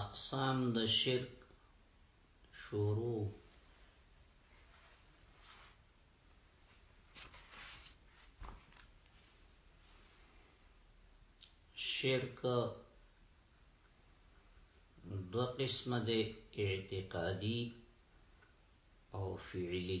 اقسام د شرک شروع شرک دو قسم ده اعتقادی او فعلی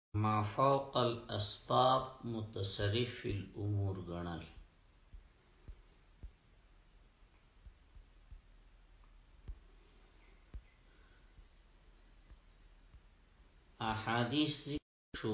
ما فوق الاسباب متصرف فی الامور غنل احادیث ذکر شو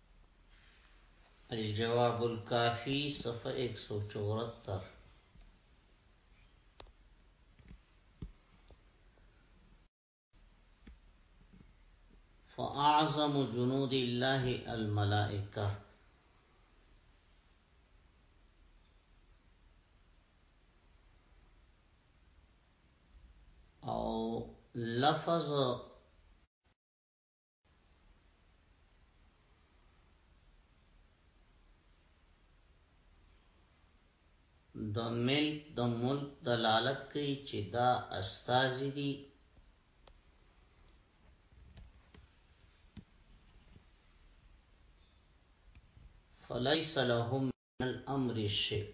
الجواب الكافي صفحه 174 فأعظم جنود الله الملائكة او لفظ د ملک د ملک دلالت کوي چې دا استازي دي فليس لهم من الامر شيء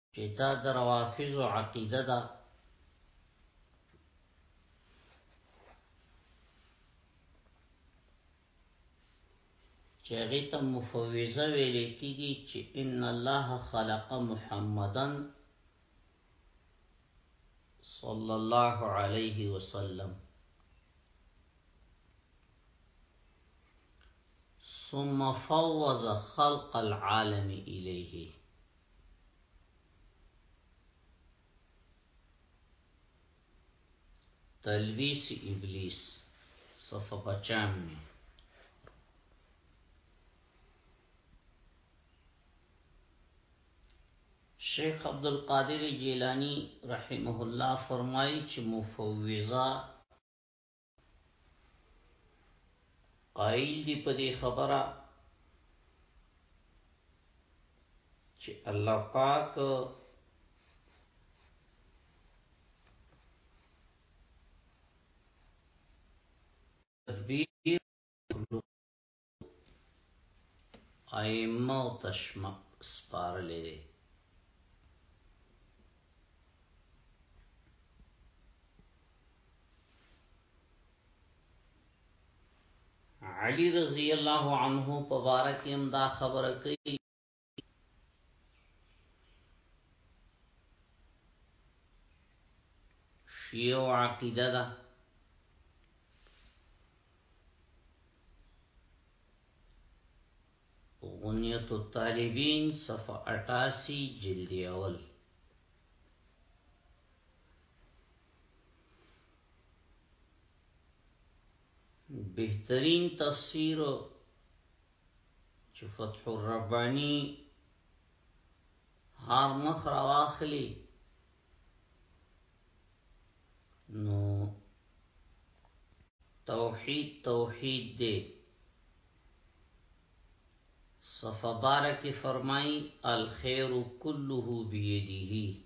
چې دا د روافضو عقیده ده چې هغه ته مفوضه ویل کیږي چې ان الله خلق محمدن صلی الله علیه وسلم ثم فوض خلق العالم الیه تلویس ابلیس صفحه 95 شیخ عبد القادر جیلانی رحمه الله فرمایي چې مفوضه قائل دی په دې خبره چې الله پاک تدبیر ائمه او تشم سپارلې دي علی رضی الله عنه په بارک هم دا خبره کوي شیو عقیده ده غنیت الطالبین صفحه 88 جلد اول بهترین تفسیر چې فتح الربانی هر مخ را واخلي نو توحید توحید دی صفه بارک فرمای الخير كله بيده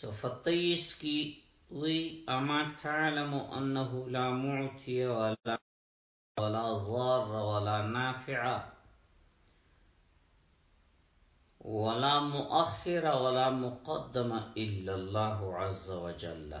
صفتیس کی ضي أما تعلم أنه لا معتي ولا ولا ضار ولا نافع ولا مؤخر ولا مقدم إلا الله عز وجل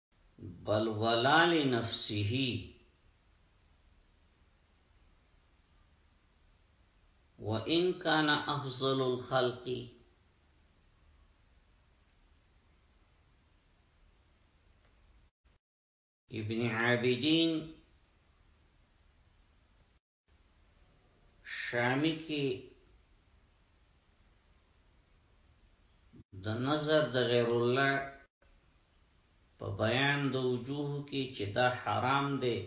بل ظلال نفسه وإن كان أفضل الخلق ابن عابدين شامی کی د نظر د غیر الله په بیان د وجوه کې چې دا حرام دی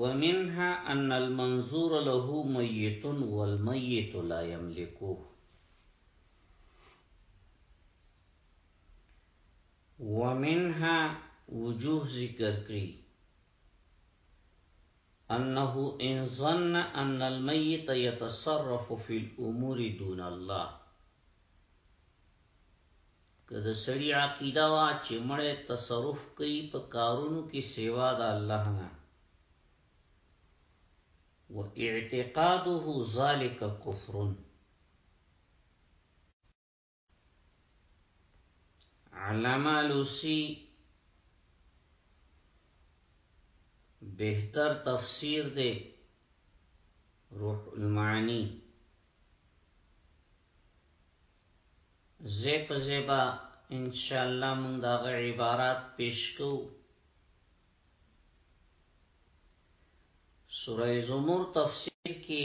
ومنها ان المنظور له ميت والميت لا يملكه ومنها وجوه ذکر کړي انه ان ظن ان الميت يتصرف في الامور دون الله کله سړی عقیده وا چې مړې تصرف کوي په کارونو کې سیوا د الله نه و اعتقاده ذلك كفر علامه لوسی بهتر تفسیر دی روح المعانی زیب زیبا انشاءاللہ مونږ دا عبارات پیش کو سورہ زمر تفسیر کې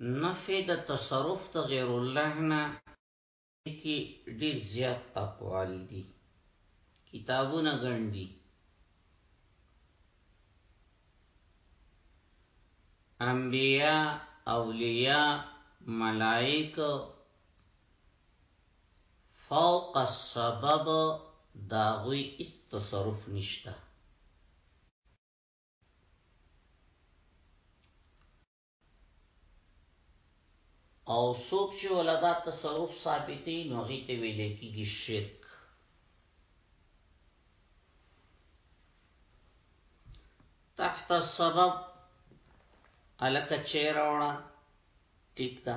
نفی د تصرف د غیر الله نه کی ډیر زیات اقوال دي کتابونه ګڼدي انبیاء اولیاء ملائک فوق السبب داغوی اس تصرف نشته او څوک چې ولدا تصرف ثابتې نو هغه ته ویل کېږي شرک تحت السبب الک چیروړه ټیک ده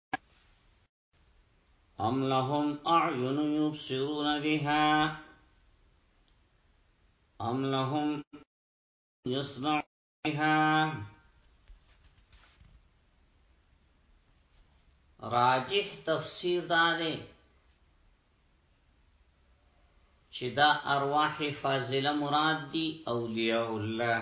ام لهم اعین یبصرون بها ام لهم یسمع بها راجح تفسیر دا دی چې دا ارواح فاضله مراد دي اولیاء الله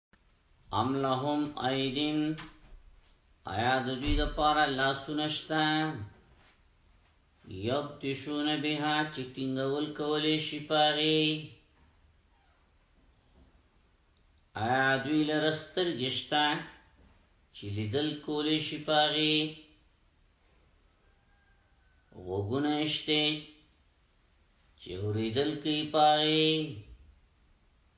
ام لهم ایدین آیا د دوی د پاره لاسونه شته یبتشون بها چې ټینګول کولې شي پاغي آیا دوی لرستر گشتا چې لیدل کولې شي پاغي وګونه شته چې اوریدل کوي پاغي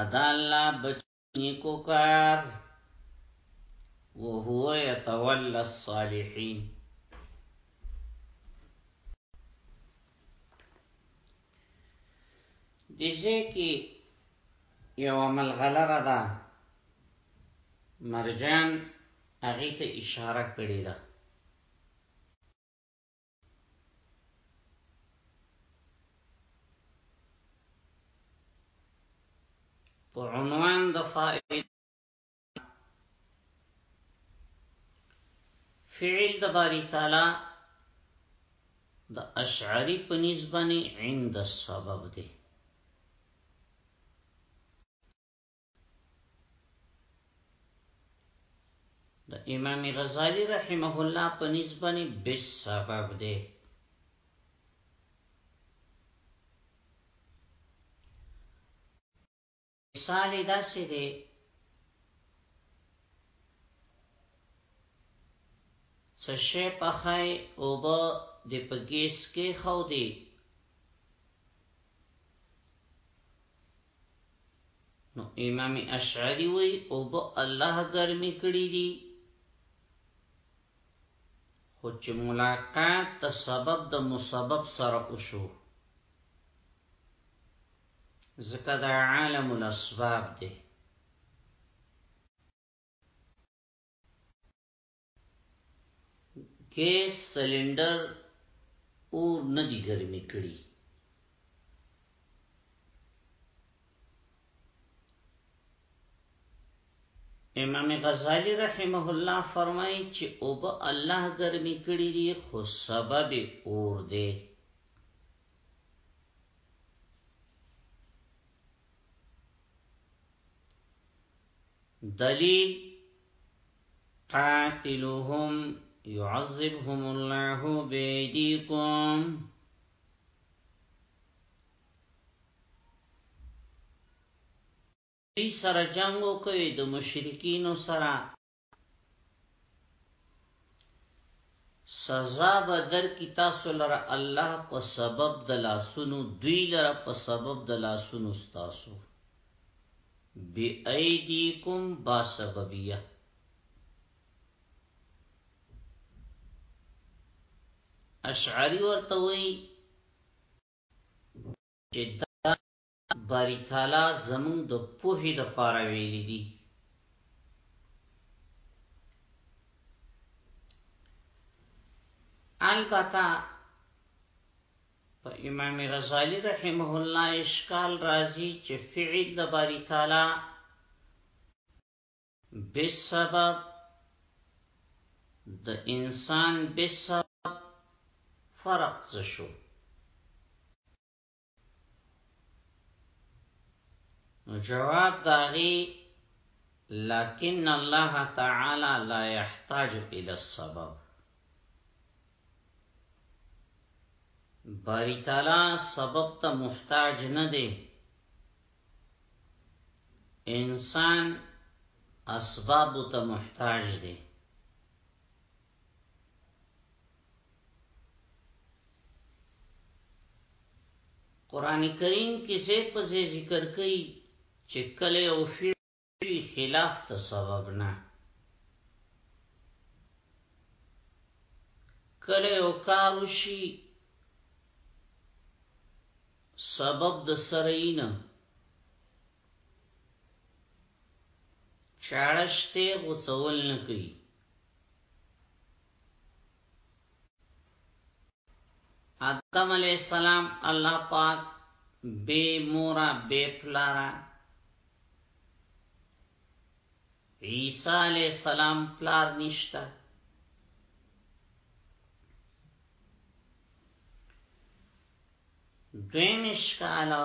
ادا الله بچی کو کار وهو يتولى الصالحين دیزه کی یو عمل غلره ده مرجان هغه ته اشاره کړی ده په عنوان د فائد فعل د باری تعالی د اشعری په نسبت عند السبب دی د امام غزالی رحمه الله په نسبت به سبب دی مثال دا سي دی سشه پخای او با د پګیس کې خو دی نو امام اشعری وی او به الله ګرمی کړی دی خو چې ملاقات د سبب د مسبب سره وشو ځکه دا عالم الاسباب دی ګیس سلندر اور نه دی ګرمي کړی امام غزالی رحمه الله فرمایي چې او به الله ګرمي کړی دی خو سبب اور دی دلیل قاتلهم يعذبهم الله بيديكم دوی سره جنگ وکوي د مشرکینو سره سزا به در کی تاسو لره الله په سبب د لاسونو دوی لره په سبب د لاسونو تاسو بی ایدیکم با سببیه اشعری ورته وی چې دا باری تعالی زمون د پوهې د پاره ویل دي البته په امام غزالی رحمه الله اشکال راځي چې فعل د باری تعالی بسبب د انسان بسبب فرق څه شو نو جواب داغي لكن الله تعالى لا يحتاج الى السبب باری تعالی سبب ته محتاج نه دی انسان اسباب ته محتاج دی قران کریم کې څه په ذکر کوي چې کله او فی شوی خلاف ته سبب نه کله او کار وشي سبب د سرینه چاړشته غوڅول نه کوي آدم علیہ السلام الله پاک بے مورا بے پلارا عیسی علیہ السلام پلار نشتا دویم اشکالا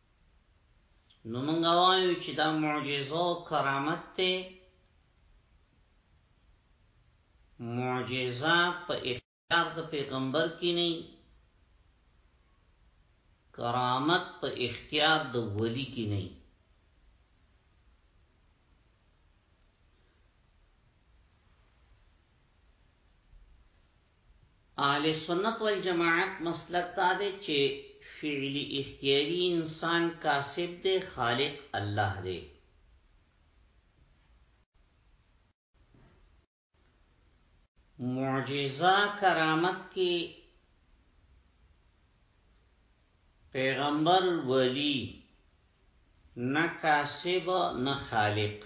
نو موږ وایو چې دا معجزو کرامت ته معجزه په اختیار د پیغمبر کې نه کرامت په اختیار د ولی کې نه اهل سنت والجماعت مسلک دا دی چې فعلی اختیاری انسان کاسب دی خالق الله دی معجزه کرامت کې پیغمبر ولی نه کاسب نه خالق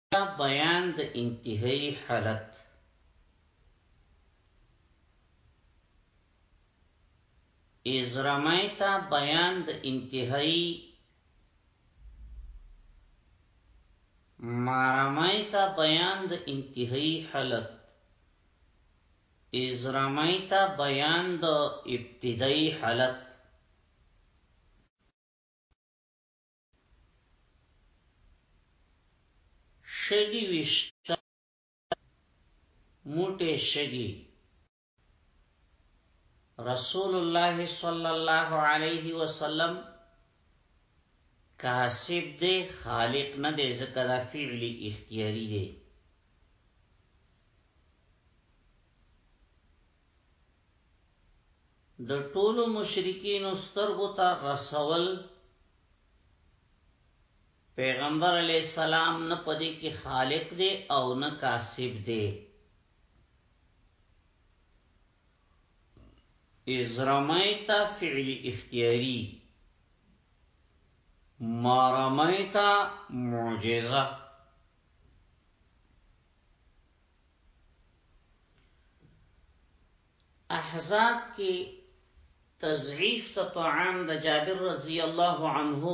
دا بیان د انتهایی حالت از رمیتا بیان د انتهایی مارمیتا بیان د انتهایی حالت از رمیتا بیان د ابتدایی حالت شګي وشته موټه شګي رسول الله صلی الله علیه وسلم کاسب دے خالق نه دے ذکر فعلی اختیاری دے د ټولو مشرکینو سترګو ته رسول پیغمبر علی السلام نه پدې کې خالق دی او نه کاسب دی از رمیتا فعل اختیاری ما رمیتا معجزه احزاب کې تضعیف ته طعام د جابر رضی الله عنه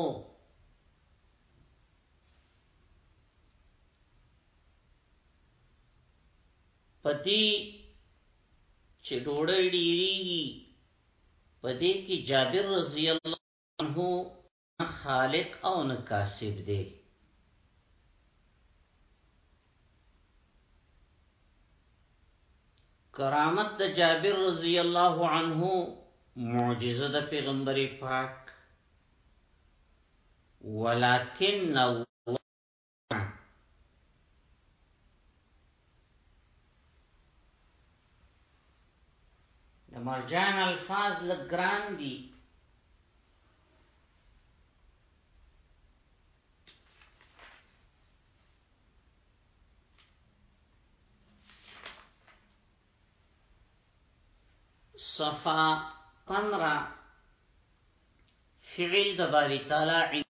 پدې چې ډوړې ډیریږي پدې کې جابر رضی الله عنه خالق او نه کاسب دی کرامت د جابر رضی الله عنه معجزه د پیغمبر پاک ولكن د مرجان الفاظ لګران دي صفا 15 فعل د باری تعالی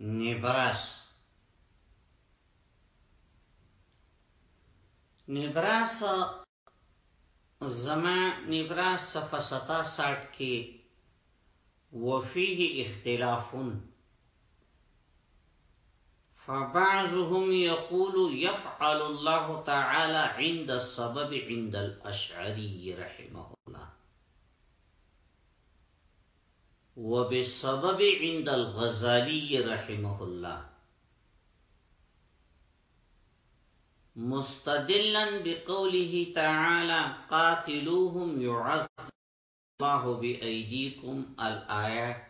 نبراس نبراس زما نبرا صفه 67 کی وفيه اختلافون فبعضهم يقول يفعل الله تعالى عند السبب عند الأشعري رحمه الله وبالسبب عند الغزالي رحمه الله مستدلا بقوله تعالى قاتلوهم يعذب الله بأيديكم الآية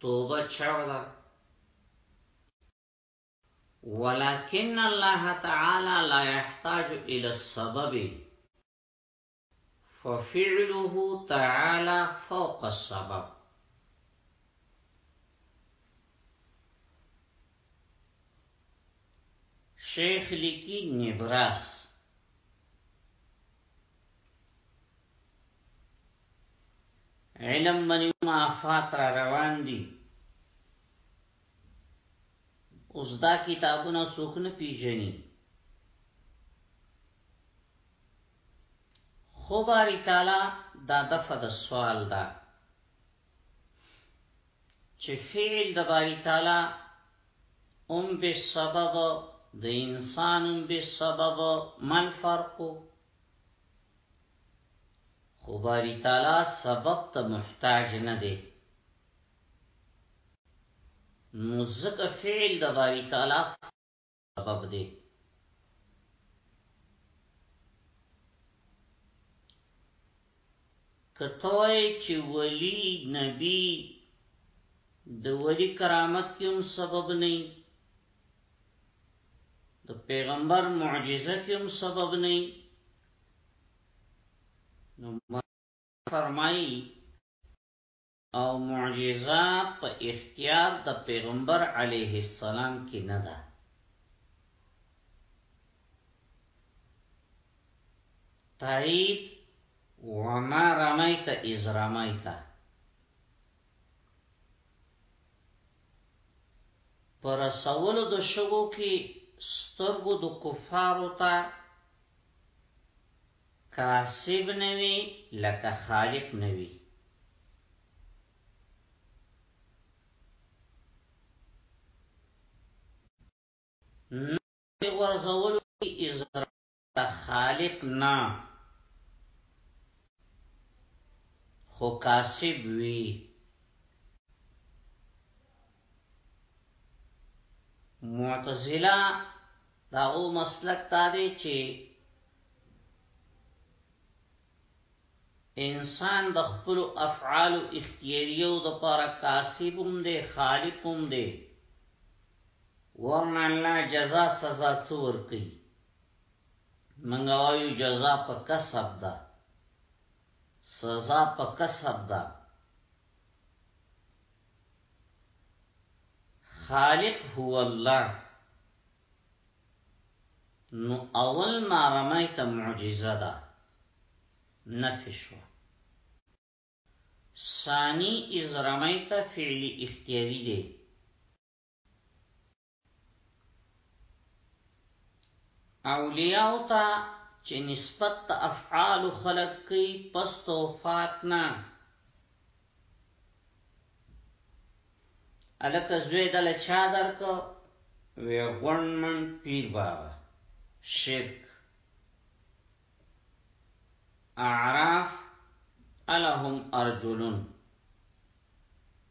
توبة شعر ولكن الله تعالى لا يحتاج إلى السبب ففعله تعالى فوق السبب شیخ لکی نبراس علم منی معافات را روان دی اوس دا کتابونه څوک نه پیژني خو باری تعالی دا دفع د سوال ده چې فعل د باری تعالی ام به سبب د انسان ام به سبب من فرق خو باری تعالی سبب ته محتاج نه دی نو ځکه فعل د باری تعالی سبب دی کتوی چې ولی نبی د ولی کرامت کوم سبب نه د پیغمبر معجزه کوم سبب نه نو فرمایي او معجزه په اختیار د پیغمبر علیه السلام کې نه ده تایید وما رمیت از رمیت پر سوال د شګو کې سترګو د کفارو ته کاسب نه وي لکه خالق نه وي. نه د غورځولو وي اضرار ته خالق نه خو کاسب وي. معتزله دا او مسلک تا دی چې انسان د خپل افعال اختیاریو د پر کاسبم دی خالقم دی ورنه الله جزا سزا څور کوي منګه وایو جزا په کسب ده سزا په کسب ده خالق هو الله نو اول ما رمیت معجزه ده نفی شو ثانی از رمیت فعل اختیاری ده اولیاو ته چې نسبت ته افعال خلق کی پس توفات نه الک زوی دل چا درک وی غونمن پیر بابا شرک اعراف الهم ارجلون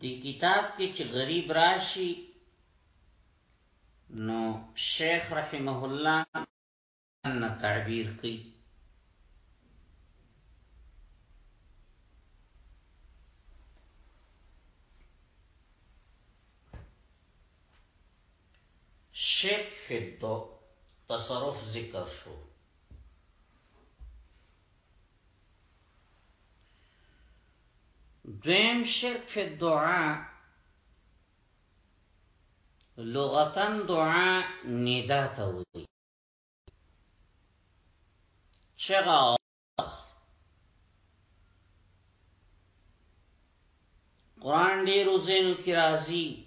دې کتاب کې چې غریب راشي نو شیخ رحمه الله ان تعبیر کوي شیخ فدو تصرف ذکر شو دویم شرک فی الدعاء لغتا دعا ندا ته وایي چغه قرآن دیر وزینو کی رازی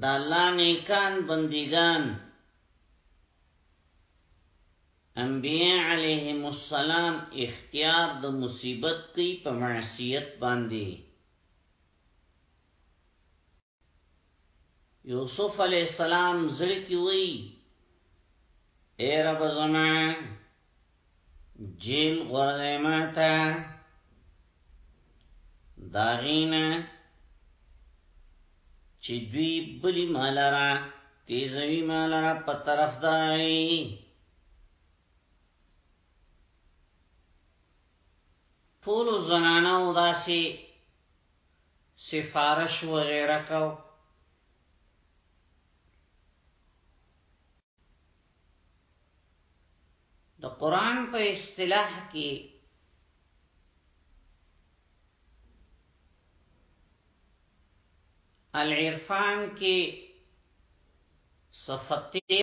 د الله نیکان بندگان انبیاء علیهم السلام اختیار د مصیبت کوي په معصیت باندې یوسف علی السلام زړه کې وای اے رب زما جیل غره ماته داغینا چې دوی بلی مالرا تیزوی مالرا په طرف دای ټول زنانو داسي سفارش وغیره کاو د قران په اصطلاح کې العرفان کې صفته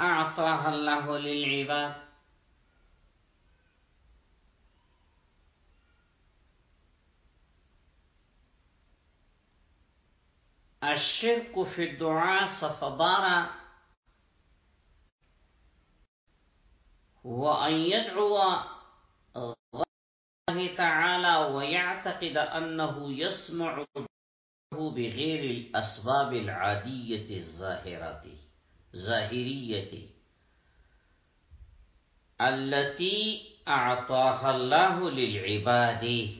اعطاها الله للعباد الشرك في الدعاء صفبارا هو أن يدعو تعالى ويعتقد أنه يسمع بغير الأسباب العادية الظاهرة ظاهرية التي أعطاها الله للعباد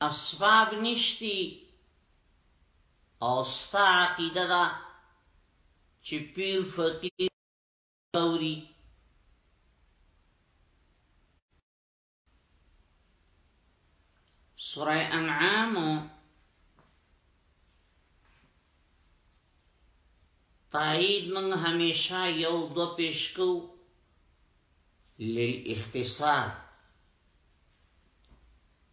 اسباب نشتی او ستا عقیده ده چې پیر فقیر اوري سوره انعام تایید من همیشه یو دو پیش کو للاختصار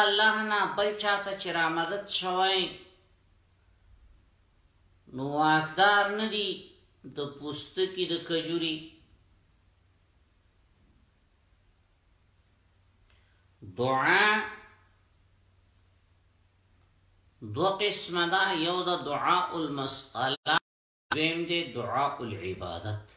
الله نه بل چاته چې را مدد شوی نو واکدار ندی د پوستکی د کجوري دعا دو قسم دا یو دا دعا المسئله دویم دی دعا العبادت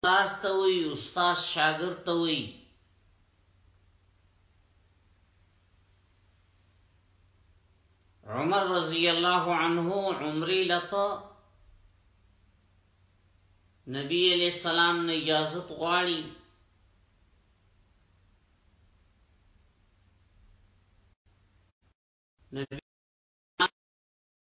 استاذ ته وی استاذ شاګرد ته وی عمر رضی الله عنه عمره لته نبی علیہ السلام نه اجازه غواړي نبی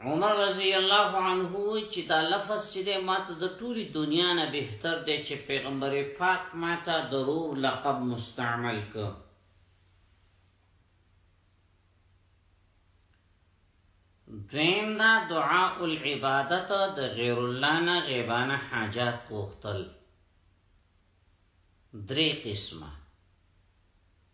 عمر رضی الله عنه چې دا لفظ چې ده ماته د ټولي دنیا نه بهتر دی چې پیغمبر پاک ماته ضرور لقب مستعمل ک دویم دا دعا العبادت د غیر الله نه غیبانه حاجات کوختل درې قسمه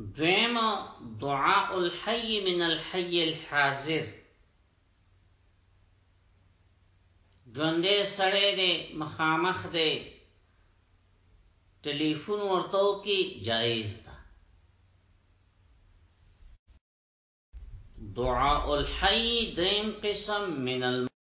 دویم دعاء الحی من الحی الحاضر ژوندې سړې دې مخامخ دې ټلیفون ورته کی جایز ده دعاء الحی دیم قسم من الم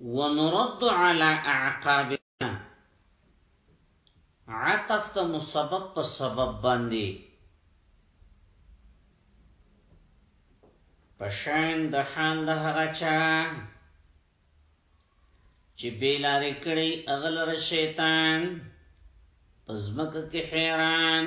ونرد على اعقابنا عطف ته مسبب په سبب باندې پشان د حال د هغه چا چې بیلارې کړي اغل ر شیطان پزمک کې حیران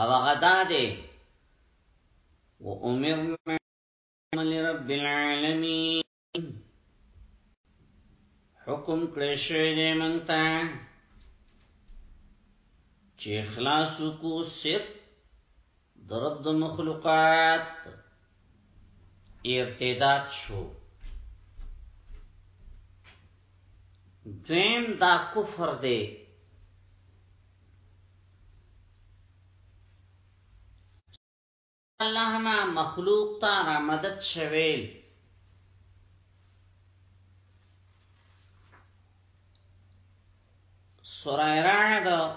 او غدا دې و امرنا لرب العالمین حکم کړی شوی دی مونږ ته چې اخلاص کو صرف درب د مخلوقات ارتداد شو دویم دا کفر دی الله نه مخلوق ته را مدد شویل سورای رعد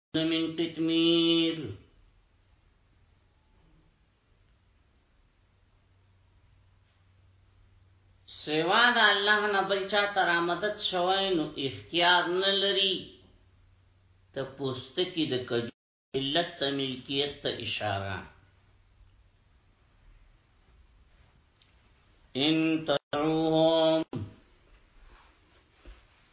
من قتمير سوا د الله نه بل چا تر آمدد شوی نو اختیار نه لري ته پوستکی د کجو علت ته ملکیت ته اشاره ان تدعوهم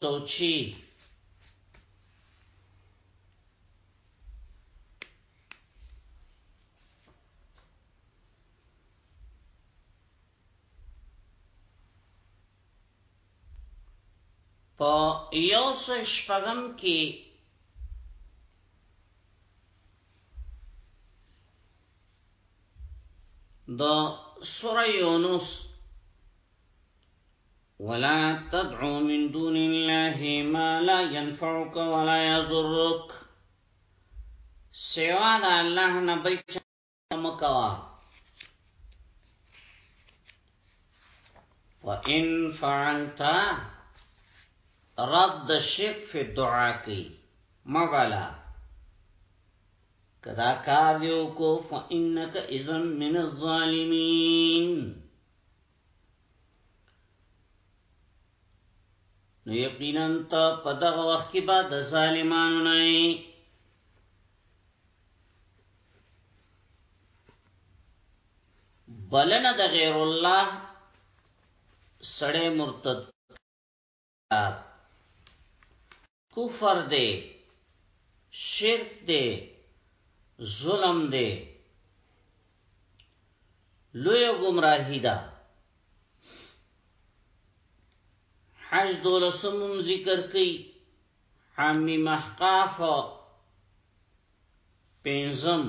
توچی په یو سو شپغم کې د سوره یونس ولا تدعو من دون الله ما لا ينفعك ولا يضرك سوى الله نبيك مكوا وان فعلت رد الشرك في الدعاء کی مغلا كذا كاريوكو فإنك اذن من الظالمين نو یقینا ته په دغه وخت کې به د ظالمانو نه بلنه د غیر الله سړی مرتد کفر دے شرک دے ظلم دے لوی گمراهی ده حج دولسمم ذکر کئی حامی محقاف پینزم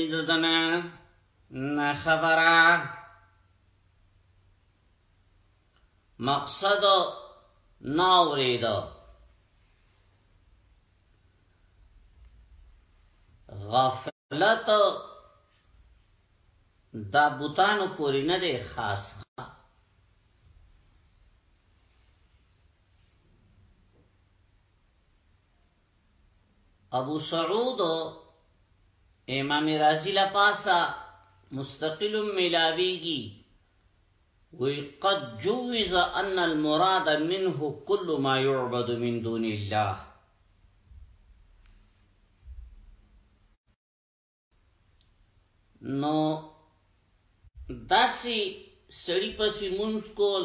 ددنه نه خبره مقصد ناورید غفلت دا بوتانو پوری نه دی خاص ابو سعود امام رازی لپاسا مستقل ملاویگی وی قد جوز ان المراد منه كل ما يعبد من دون الله نو داسی سړی پسی منځ کول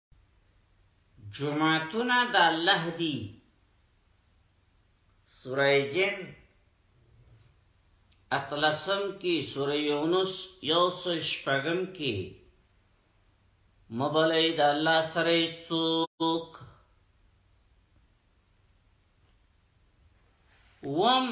جماعتونه د الله دی سوره جن اتلسم کی سوره یونس یوسل شپغم کی مبلای د الله سره څوک وم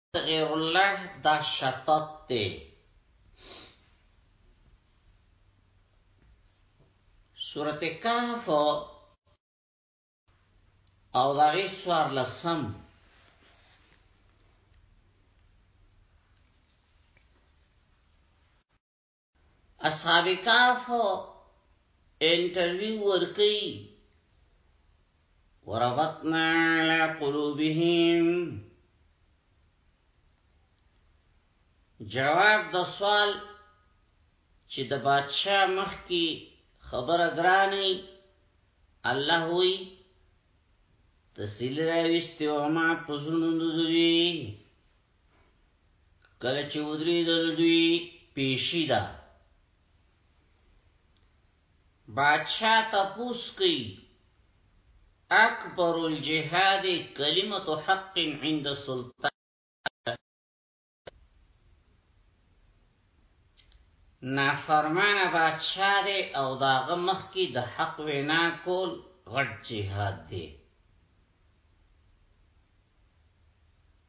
غیر الله دا شتت دی سورت کاف او داغی سوار لسم اصحاب کاف انټرویو ورکی وربطنا على قلوبهم جواب د سوال چې د بادشاہ مخ کې خبره ګرانی الله وی تسلیل راویستی وما پزرون دوی کله چې ودری د دوی پیشی ده بادشاہ تپوس کی اکبر الجهاد کلمت حق عند السلطان نافرمان بادشاہ دی او داغه مخ کی د حق وینا کول غټ جهاد دی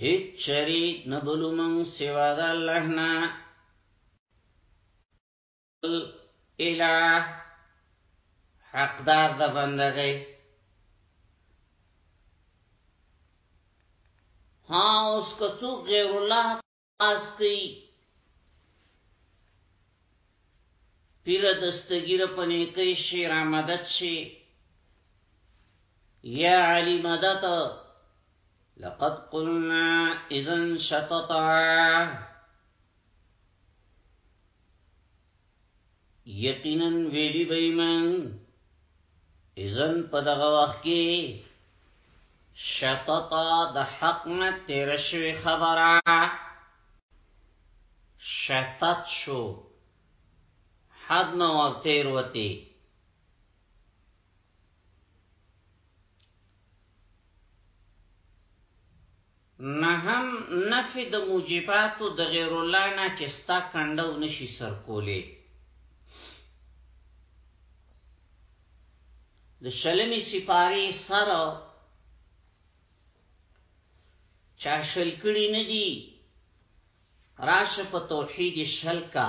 هیڅ چری نه بلو من سوا د الله نه اله حقدار د بندګۍ ها اوس که څوک غیر الله تاس کوي پیر دستګیر پنې کوي شیر آمدد شي یا علی مدد لقد قلنا اذا شططا یقینا ویلی بیمن اذن په دغه وخت کې شططا د حق نه تیر شوی خبره شطط شو حد نه ورتیر وتی نه هم نفی د موجباتو د غیر الله نه چې ستا کندو نشي سر کولې د شلمی سپاری سر چا شل کړی نه دی راشه په توحید شل کا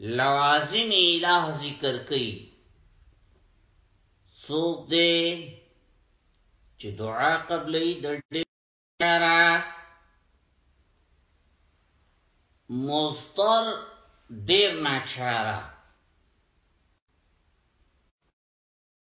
لوازم الہ ذکر کئی سوک دے چه دعا قبلی دردی را مستر دیر ناچارا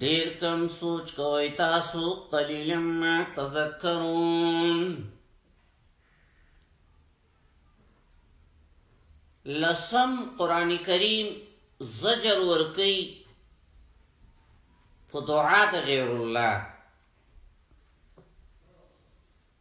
ډیر کم سوچ کوي تاسو قلیلا ما تذکرون لسم قران کریم زجر ورکی په دعا د غیر الله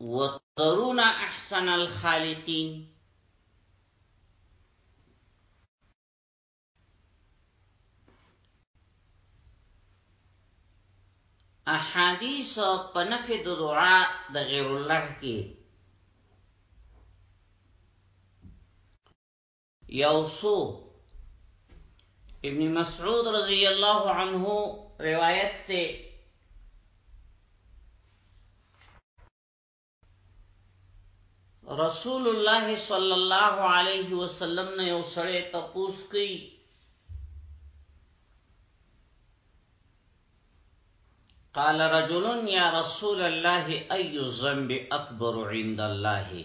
وترون احسن الخالقین احادیث په نفي د دعا د غیر الله کې یوسو ابن مسعود رضی الله عنه روایت ته رسول الله صلی الله علیه وسلم نه یو سړی تپوس کوي قال رجل يا رسول الله أي الذنب أكبر عند الله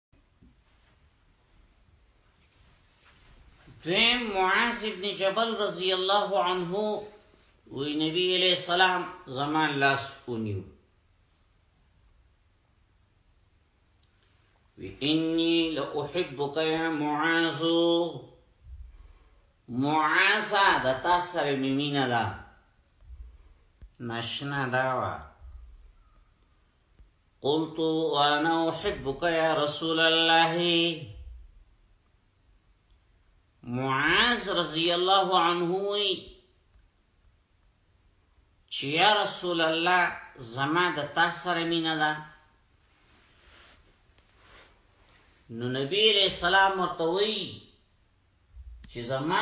دویم معاذ ابن جبل رضی الله عنه وی نبی علیہ السلام زمان لاس اونیو وی انی لأحبک یا معاذو معاذا دا تاثر ممین دا نشنا داوا قلت وانا احبك يا رسول الله معاذ رضی الله عنه وی چې یا رسول الله زما د تا سره مینا ده نو نبی علیہ السلام ورته وی چې زما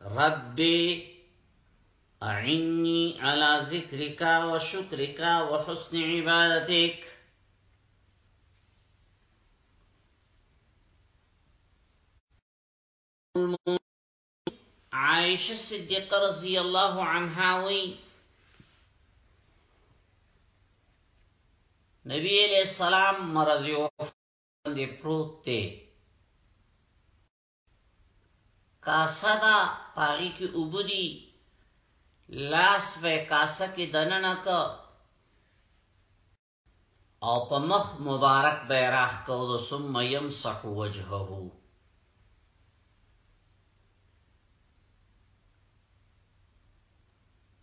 ربي اعني على ذكرك وشكرك وحسن عبادتك عائشة صدیقہ رضي الله عنها وي نبي عليه السلام مرضي وفا باندې پروت دی کاسه ده په هغې کې اوبه دي لاس به کاسه کې دننه که او په مخ مبارک به راخ کو د ثم يمسح وجهه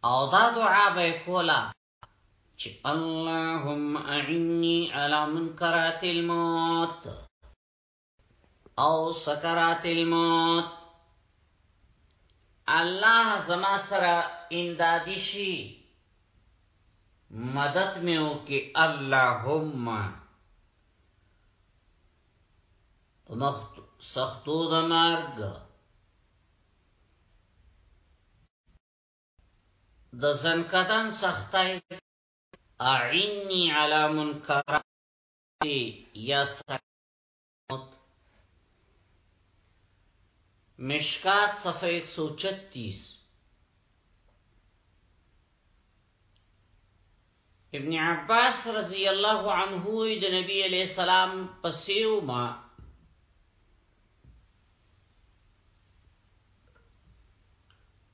او دا دعا به کولا چې اللهم اعني على منکرات الموت او سکرات الموت الله زما سره امدادی شي مدد مې وکي اللهم مخت سختو د مرګ د زنکدن سختای اعینی علی منکرات یا سختای مشکات صفحه 136 ابن عباس رضی الله عنه د نبی علیہ السلام پسیو ما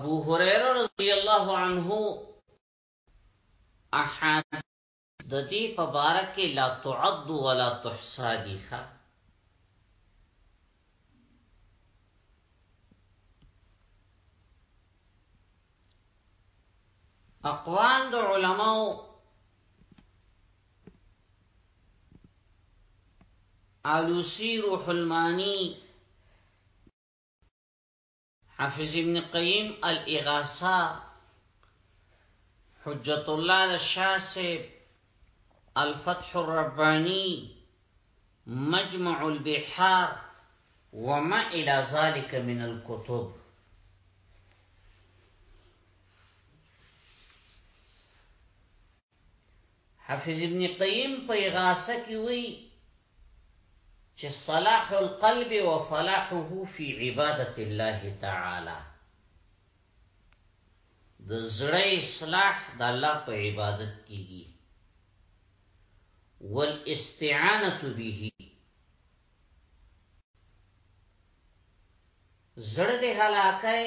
ابو هريره رضی الله عنه احد د دې په باره کې لا تعد ولا تحصى دي ښه اقوال د علماو علوسی روح المانی حافظ ابن قیم الاغاسا حجت الله الشاسع الفتح الرباني مجمع البحار وما الى ذلك من الكتب حافظ ابن قیم په غاسه کې وی چې صلاح القلب وفلاحه فی عبادت الله تعالی د زړه اصلاح د الله په عبادت کېږي والاستعانه به زړه د هلاکای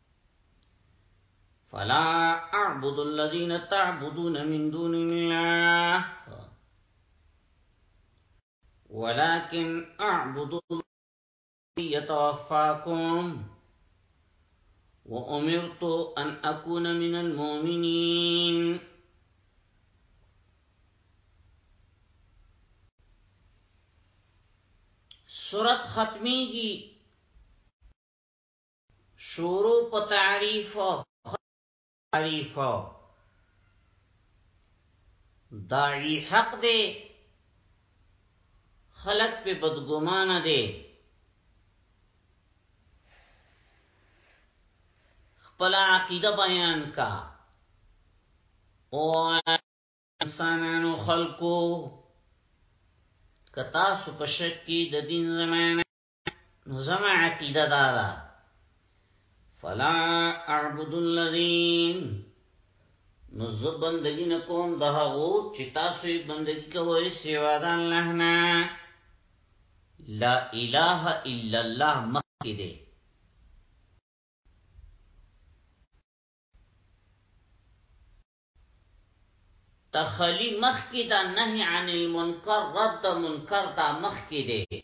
فلا أعبد الذين تعبدون من دون الله ولكن أعبد الله يتوفاكم وأمرت أن أكون من المؤمنين سورت ختمی گی شروع په تعریف تعریف داعی حق دی خلق په بدګمان دی خپل عقیده بیان کا او انسانانو خلقو کتا سو پشک کی د دین زمانه نو زما عقیده دا ده فلا اعبد الذین نو زه بندگی نه کوم د هغو چې تاسو یې بندگی کوئ سوا د الله نه لا اله الا الله مخکې دی تخلی مخکې دا نهي عن المنکر رد منکر دا مخکې دی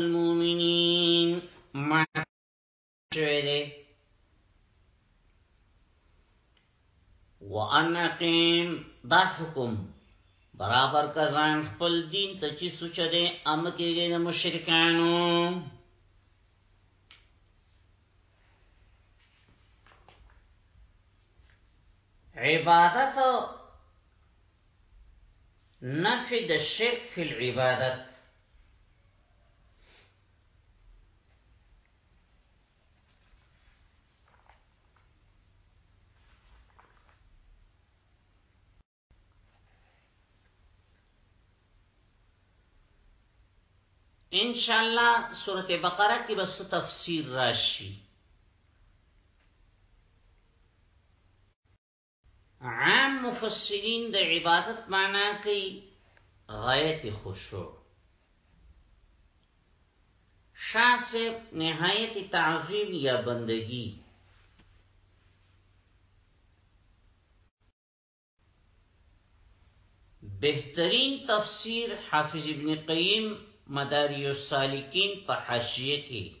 المؤمنین ما شوی دی وان اقیم دا حکم برابر کزان خپل دین ته چې سوچ دی ام کېږي د مشرکانو عبادت نفي د شرک فی العبادت ان شاء الله سورته بقره کې بس تفسیر راشي عام مفسرین د عبادت معنا کوي غایت خشوع شاسب نهایت تعظیم یا بندگی بهترین تفسیر حافظ ابن قیم مداری السالکین په حاشیه کې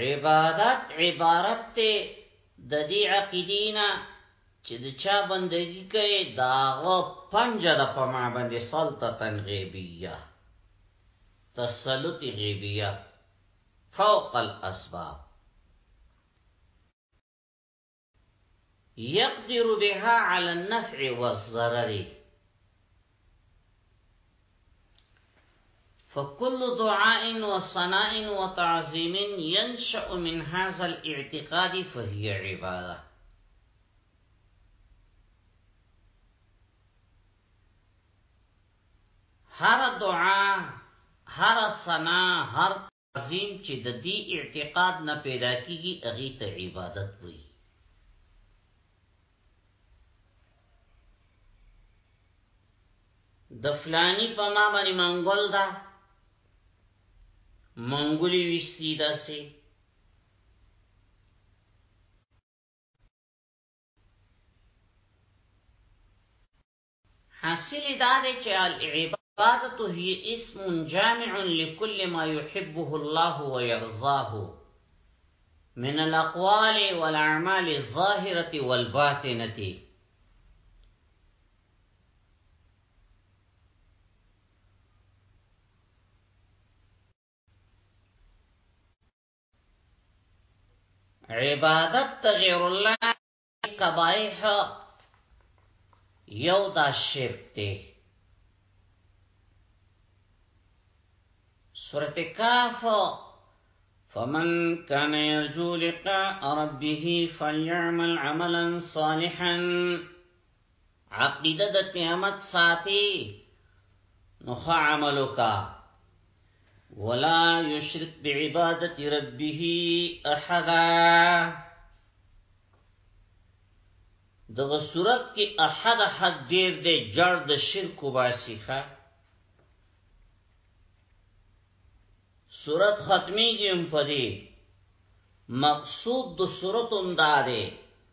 عبادت عبارت ته د دې عقیدینا چې د چا بندگی کوي داغه پنجه د پما باندې سلطتن غیبیه تسلط غیبیه فوق الاسباب يقدر بها على النفع والضرر فكل دعاء وصناء وتعظيم ينشأ من هذا الاعتقاد فهي عباده هر دعاء هر سنا هر تعظيم چې د دې اعتقاد نه پيدا کېږي هغې ته عبادت وايي. د فلانی په ما باندې منګول ده منګولی وشتی داسې حاصل دا دی چې العبادت العبادة هي اسم جامع لكل ما يحبه الله ويرضاه من الأقوال والأعمال الظاهرة والباطنة عبادت تغير الله قبائح يوضع الشرطه سورة كاف فمن كان يرجو لقاء ربه فليعمل عملا صالحا عقیده د قیامت ساتي نو خا عملو کا ولا یشرک بعبادت ربه احدا دغه صورت کې احد حد دیر دې جړ د شرک واسیخه صورت ختمي کې هم پدې مقصود د صورت هم دا دی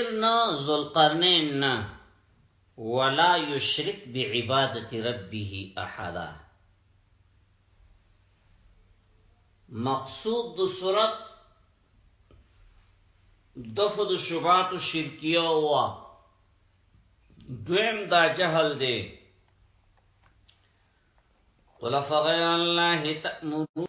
نو ذوالقرنین نو ولا يشرك بعبادة ربه احدا مقصود دو صورت دفد شبات شرکیه و دویم دا جهل دي قل فغير الله تأمروني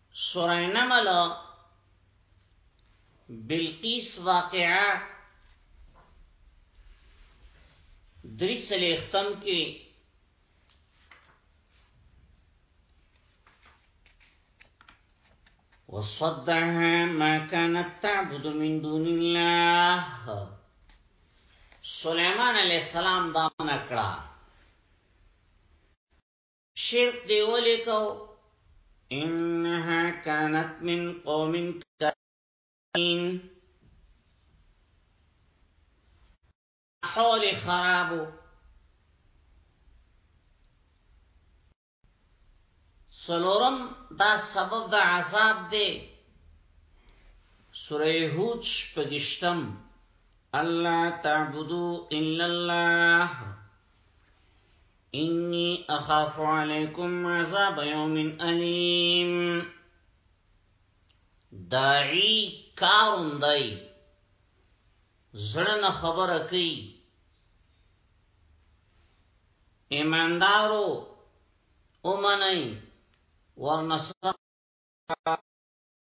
سوره نمل بلقیس واقعا دریس اختم کی وصدها ما كانت تعبد من دون الله سليمان عليه السلام دامنا كرا شرک دی ولی کو انها كانت من قوم كافرين حول خرابو سلورم دا سبب د عذاب دی سوره هود شپږشتم الله تعبدو الا الله انی اخاف علیکم عذاب یوم الیم داعی کارون دای زړه نه خبره کوي ایماندارو اومنئ ورنصر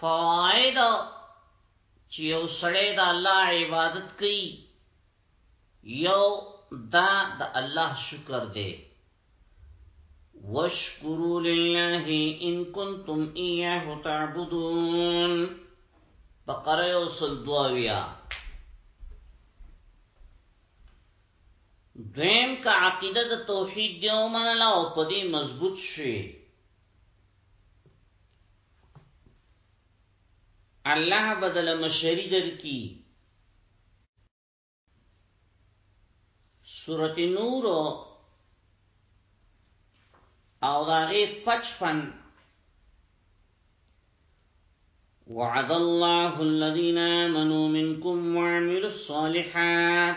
فوائد چې یو سړی د الله عبادت کوي یو دا د الله شکر دی واشکرو لله ان کنتم ایاه تعبدون بقره یو سل دواویا دویم که عقیده د توحید دیو منلا او پدی مضبوط شوی الله بدل مشری در کی سورت نور او داغی پچپن وعد الله الذين آمنوا منكم وعملوا الصالحات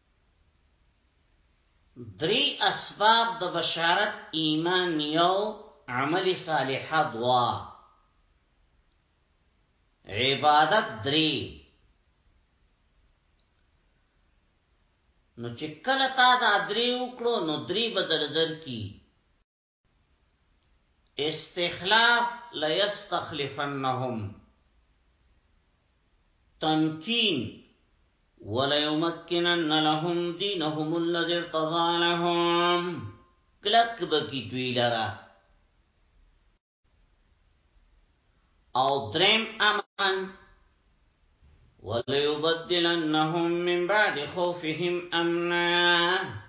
درې اسباب د بشارت ایمان یو عمل صالح دوا عبادت درې نو چې کله تا دا درې وکړو نو درې بدل درکې استخلاف ليستخلفنهم تمكين وليمكنن لهم دينهم الذي ارتضى لهم کلک بکی دوی لرا او درم امن وليبدلنهم من بعد خوفهم أمنا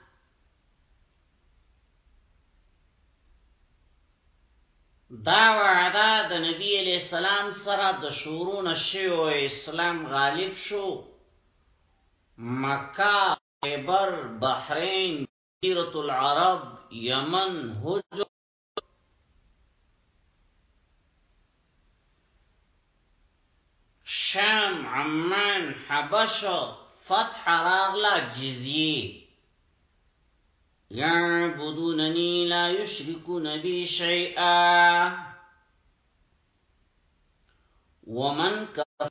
دا وعده د نبی علی السلام سره د شورون شیو اسلام غالب شو مکه خیبر بحرین جزیره العرب یمن حجر شام عمان حبشو فتح راغلا جزيه يعبدونني لا يشركون بي شيئا ومن كفر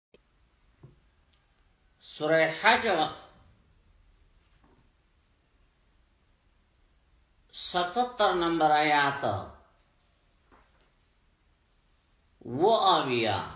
سوره حج ستتر نمبر آیات و آویا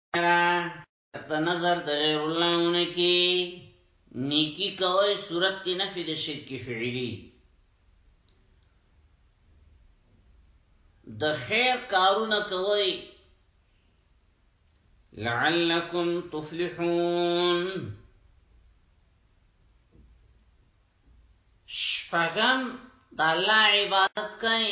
ته نظر د غیر الله ونه کی نیکی کوي صورت کې نفي د شرک فعلی د خیر کارونه کوي لعلکم تفلحون شپغم د الله عبادت کوي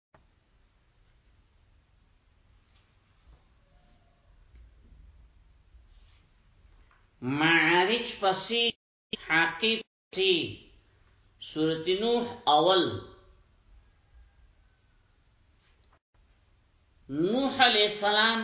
معارج پسی حقیب تی سورت نوح اول نوح علیہ السلام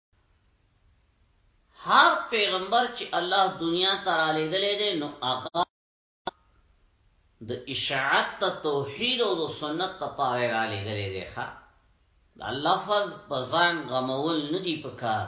هر پیغمبر چې الله دنیا ته را لېږلی دی نو هغه د اشاعت ته توحید او د سنت ته پاره را لېږلی دی ښا دا لفظ په ځان غمول نه دی پکار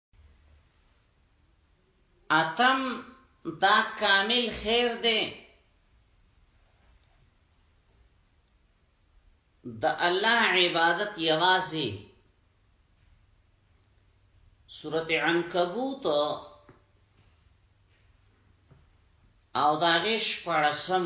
اتم دا کامل خیر دی د الله عبادت یوازې سورته عنکبوت او داغه شپړسم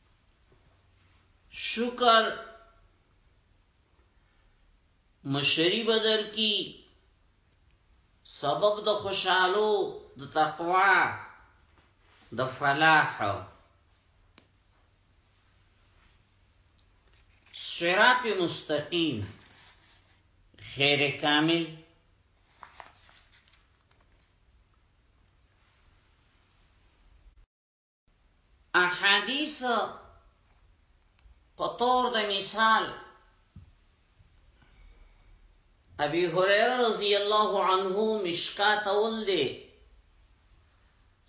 شکر مشری بدر کی سبب د خوشحالو د تقوا د فلاح صراط مستقیم خیر کامل احادیث په تور د مثال ابي هريره رضی الله عنه مشکات اول دی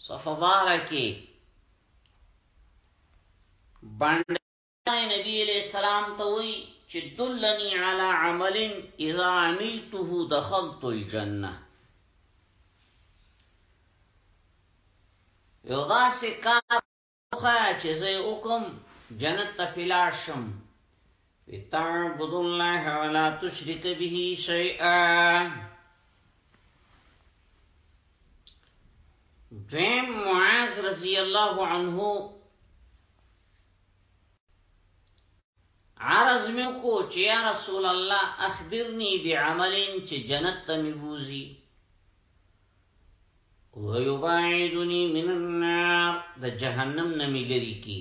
صفبارکی باندې الله نبی علیہ السلام ته وی چې دلنی علی عمل اذا عملته دخلت الجنه یو داسې کار خو چې زه وکم جنت ته فلار شم وتعبد الله ولا تشرك به شيئا دویم معاذ رضی الله عنه عرض مې کو چې یا رسول الله اخبرني بعمل چې جنت ته مې بوزي ويبعدني من النار د جهنم نه مې لري کی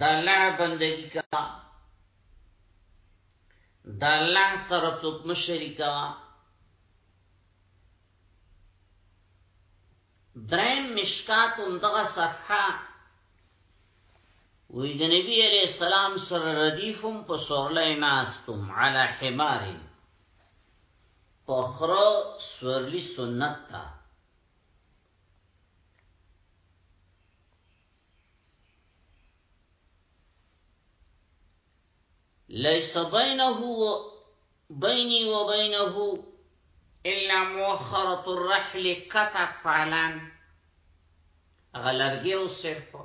د الله بندگی کوا د الله سره څوک مشرک کوا درم مشکات هم دغه صفحه وی د نبی علیہ السلام سره ردیفم په سورلې ناستم علی حمار پخرو سورلی سنت تا ليس بينه بيني وبينه الا مؤخرة الرحل قطع فعلان غلرګي او صرف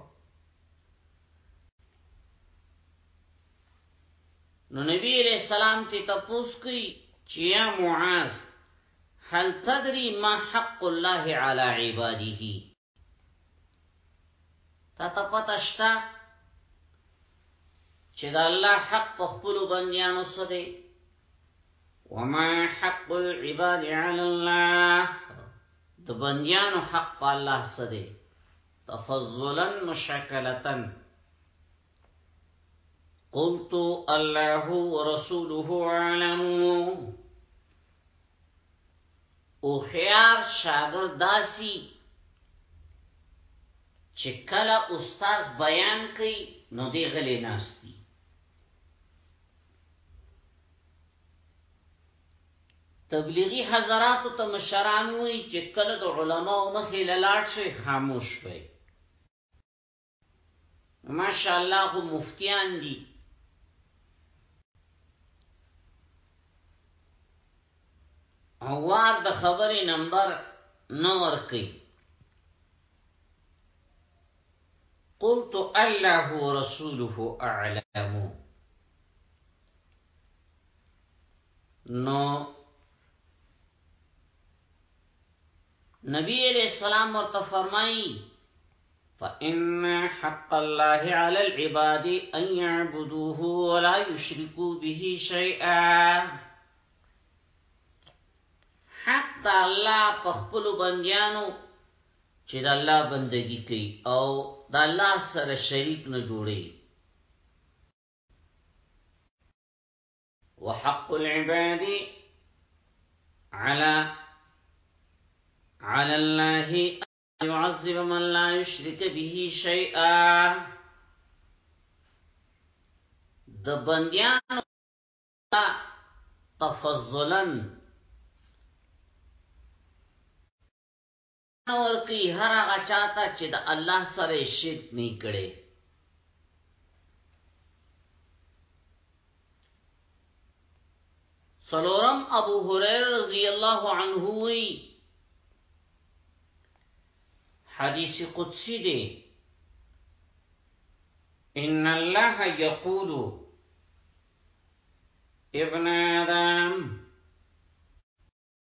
نو نبی علیہ السلام تی تپوس کوي چې یا معاذ هل تدري ما حق الله علی عباده تا ته پته شته چې د الله حق په خپل بندیانو څه دی وما حق العباد علی الله د بندیانو حق په الله څه دی تفضلا مشکلتن قلت الله ورسوله عالم او خيار شاګر داسي چې کله استاد بیان کوي نو دی غلې ناشتي تبلیغی حضرات ته مشران وی چې کله د علماو مخې لاړ شي خاموش وي ماشاءالله خو مفتیان دي اوار د خبرې نمبر نو ورکي قلت الله ورسوله اعلم نو نبی علیہ السلام ورته فرمایي فإن حق الله على العباد أن يعبدوه ولا يشركوا به شيئا حق الله په خپل بنديانو چې د الله بندگی کوي او د الله سره شریک نه جوړي وحق العباد على على الله يعذب من لا يشرك به شيئا د بنديانو تفضلا نه ورکی هر هغه چاته چې د الله سره شرک نه کړي سلورم ابو هريره رضی الله عنه وی حدیث قدسی دی ان الله یقول ابن آدم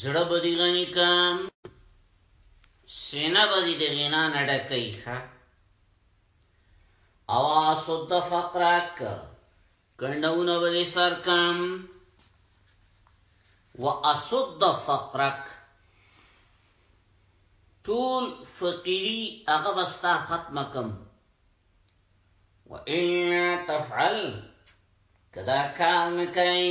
زړه بدی غنی کا سینه بدی د غنا نډه کوي ښا او سود فقرک کندونه بدی سر کم و اسد فقرک ټول فقيري هغه بستا ختم کم و ان تفعل کدا کار نکای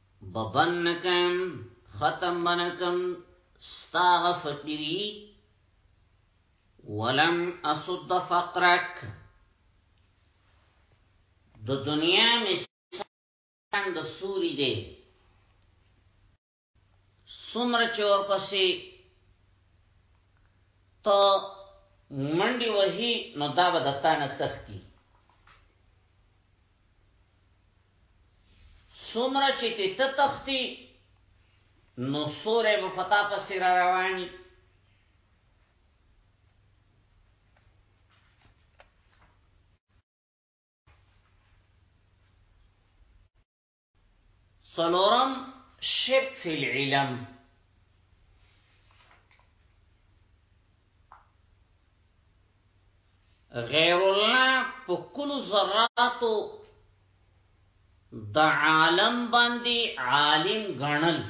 ببن نکم ختم بنکم ستاغ فقیری ولم اصد فقرک د دنیا مثال د سوري دی سمر چور پسې ته منډي وهي نو دا به دتانه تختی سمره چې ته تختی نو سوره په پتا پسې را رواني سلورم شرک فی العلم غیر الله په کل ذراتو د عالم باندې عالم غنل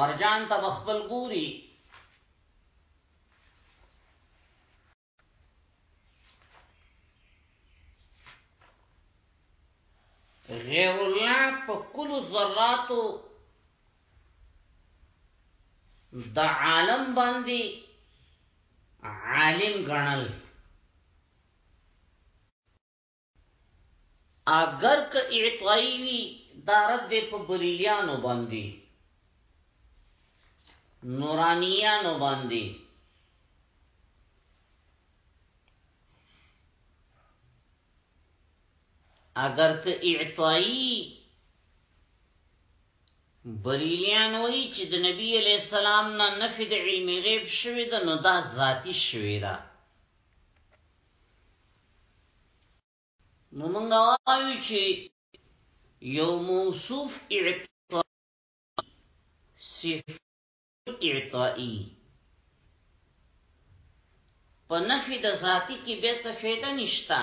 مرجان ته خپل ګوري غیر الله په کل ذراتو د عالم باندې عالم غنل اگر که اعطایی وی دا رد په بریلیانو باندې نورانیانو باندې اگر که اعطایی بریلیان وی چې د نبی علیہ السلام نه نفی د علم غیب شوی ده نو دا ذاتی شوی ده نو مونږ وایو چې یو موصوف اعطاء صفت اعطائی په نفی د ذاتی کې به څه فایده نشتا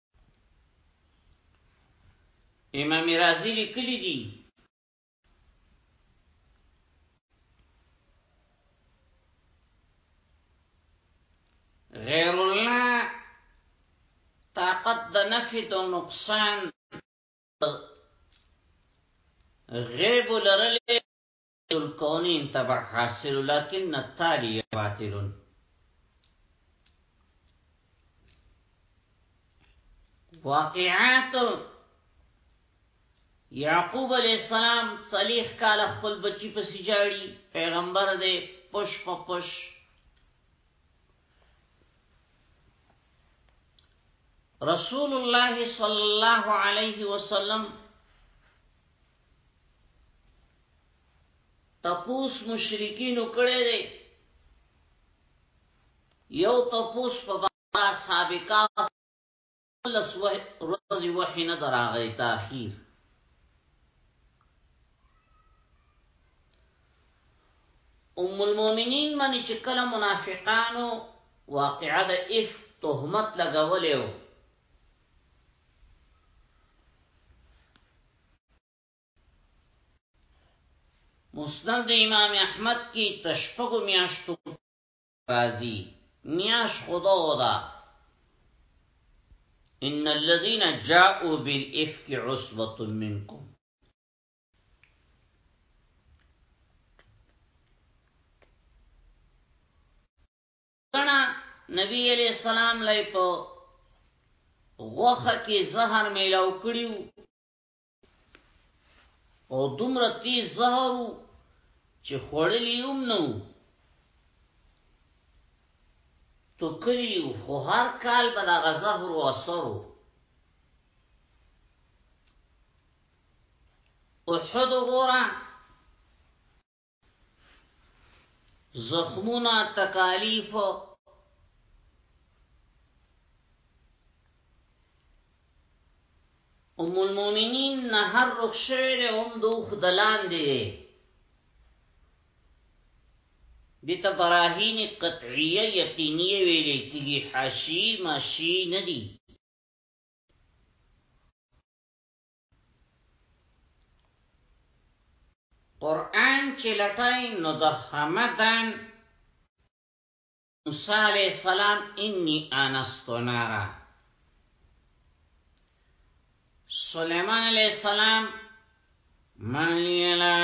امام رازی لیکلی دی غیر الله طاقت د نفی د نقصان غیب لرلې الکونین تبع حاصل لكن التالي باطل واقعات یعقوب علیہ السلام صلیخ کال خپل بچی په سجاړي پیغمبر دې پش په پش رسول الله صلی الله علیه وسلم تپوس مشرکینو کړی دی یو تپوس په بارا سابقا لس روزی وحی نه دراغی تاخیر ام المؤمنین منی چې کله منافقانو واقعه د اف تهمت لګولې وو مسند امام احمد کی تشپگو میاشتو رازی میاش خدا ودا ان الذين جاءوا بالافك عصبه منكم کنا نبی علیہ السلام لای په غوخه کې زهر میلاو کړیو او دومره تیز زهر چې خوړلی هم نه وو تو کلی خو هر کال به دا غزهر او اثر وو احد غورا زخمونه تکالیف ام المؤمنین نه هر رخ شوی له هم دوخ دلان دی دي ته براهین قطعیه یقینیه ویل کیږي حاشی ماشی ندی قرآن چې لټای نو د حمدان موسی علیہ السلام انی انستو نارا سلیمان علیہ السلام من یلا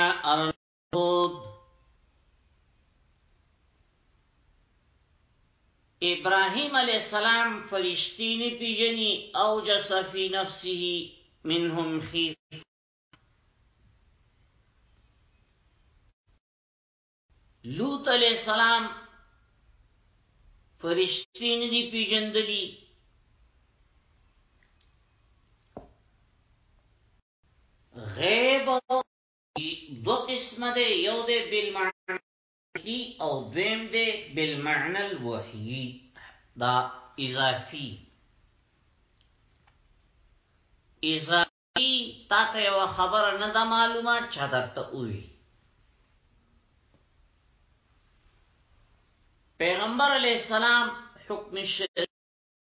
ابراهيم عليه السلام فرشتي نه پیژني او جس في نفسه منهم خيف لوط علیہ السلام فرشتي نه دي پیژندلي غیب دو قسمه ده یو ده بالمعنی او دویم ده بالمعنی الوحیی دا اضافی اضافی تا ته یو خبر نه ده معلومه چا درته اوی پیغمبر علیہ السلام حکم شریف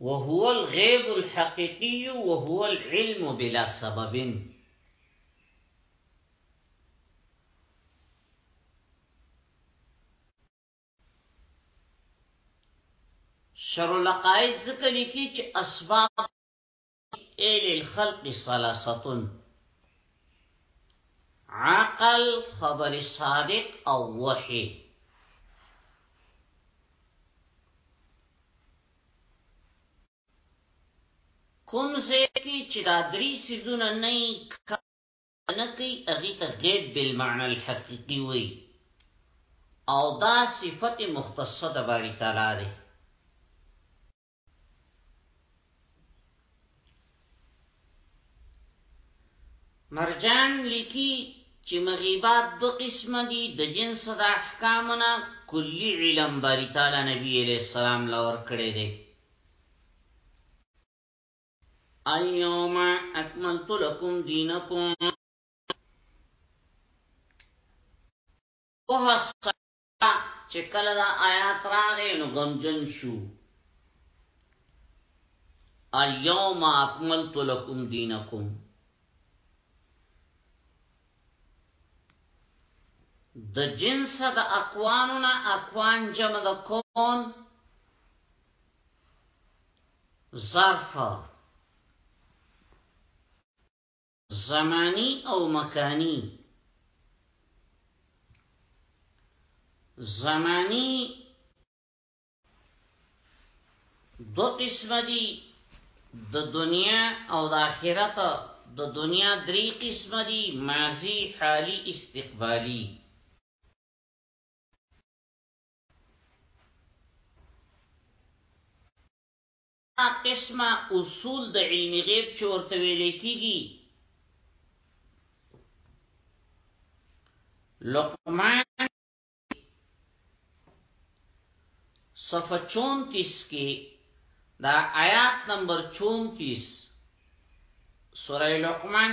وهو الغيب الحقيقي وهو العلم بلا سبب شر لقائد ذکر لکی چې اسباب ایل الخلق سلاستون عقل خبر صادق او وحی کوم ځکه چې دا درې سيزونه نه نه کوي هغه ته غیب بالمعنى الحقيقي وي او دا صفت مختصه د باری تعالی ده مرجان لیکي چې مغیبات دو قسم دي د جنس د احکامنا کلی علم باری تعالی نبی علیہ السلام لور کړی دی اليوم اکملت لكم دینکم اوه چې کله دا آیات راغې نو غمجن شو اليوم اکملت لكم دينكم د جنس د اقوانو نه اقوان جمع د کون ظرف زمانی او مکانی زمانی دو قسم دی د دنیا او د آخرت د دنیا درې قسم دي ماضی حالی استقبالی دا قسمه اصول د علم غیب چې ورته ویل کیږي لقمان صفحه 34 کې دا آیات نمبر 34 سورہ لقمان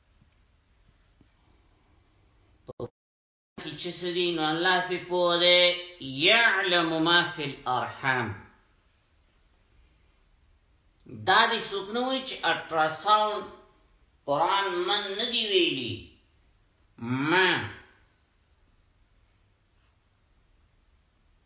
کی چې سدي نو الله په پوه دی يعلم ما في الارحام دا دې څوک نه وي چې الټراساوند قران من نه دی ویلي ما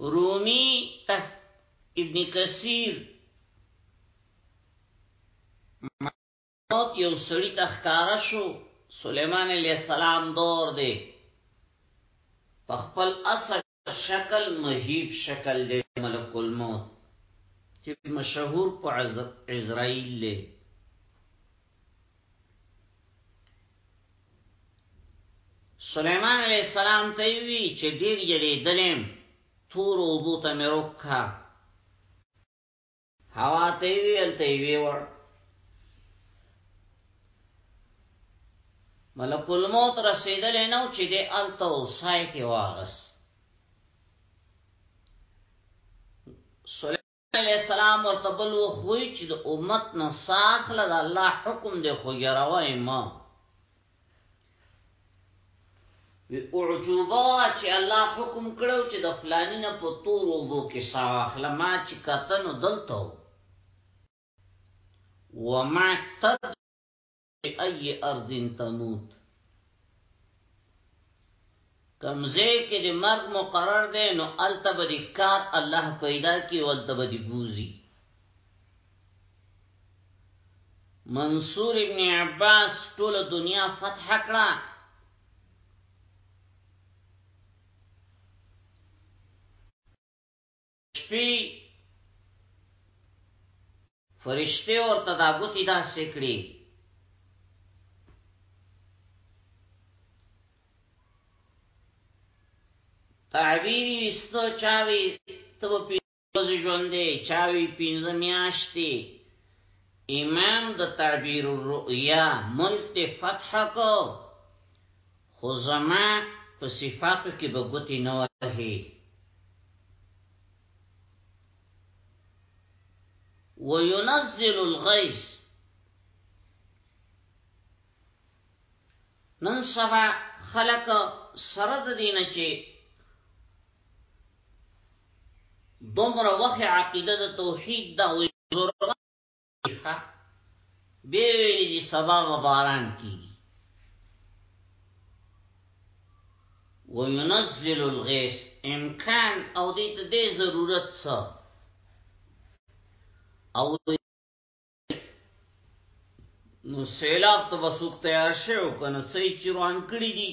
رومی تحت ابن کثیر موت یو سړی تخکارا شو سلیمان علیہ السلام دور دی پخپل اصل شکل مهیب شکل دی ملک الموت چې مشهور په عزرائیل دی سلیمان علیہ السلام ته وی چې ډیر یری دلم تور او بو ته مې روکا هوا ته وی ال ته وی ور ملک الموت رسیدل نو چې دې ال ته وسای کې واغس علیه السلام ورته بل وخوی چې د امت نه ساخله د الله حکم دی خو یروای ما وی اعجوبا چې الله حکم کړو چې د فلانی نه په تور وبو کې ساخله ما چې کتنو دلته وما تد ای ارض تموت کمزه کې د مرګ مقرر دی نو التبدی کار الله پیدا کی او التبدی بوزي منصور ابن عباس ټول دنیا فتح کړه شپی فرشته ورته دا ګوتی دا سکړي تعبیر وستو چاوي تب پیوز ژوندې چاوي پینځه میاشتې امام د تعبیر الرؤیا ملک ته فتح کو خو زما په صفاتو کې به ګوتې نه وهې. وينزل الغيث نن سبا خلق سره د دینه چې دومره وخت عقیده د توحید دا وي ښه به ویلي دي سبا به باران کیږي وينزل الغيث امکان او دې ته دې ضرورت څه او نو سیلاب ته بسوک تیار شو کنه سې چروان کړی دي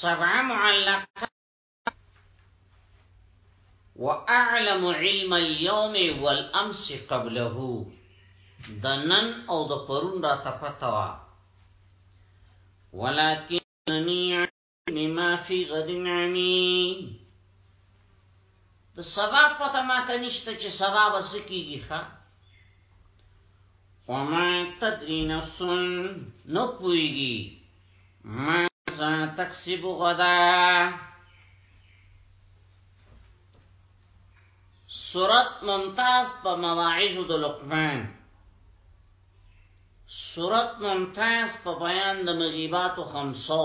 سبع معلقات واعلم علم اليوم والامس قبله د نن او د پرون را تپتوا ولكنني مما في غد عمي د سبا پته ماته نشته چې سبا به څه کیږي ښا وما تدري نفس نو پويږي ما ذا تکسب غدا سورت ممتاز په مواعظ د لقمان سورت ممتاز په بیان د مغیبات خمسو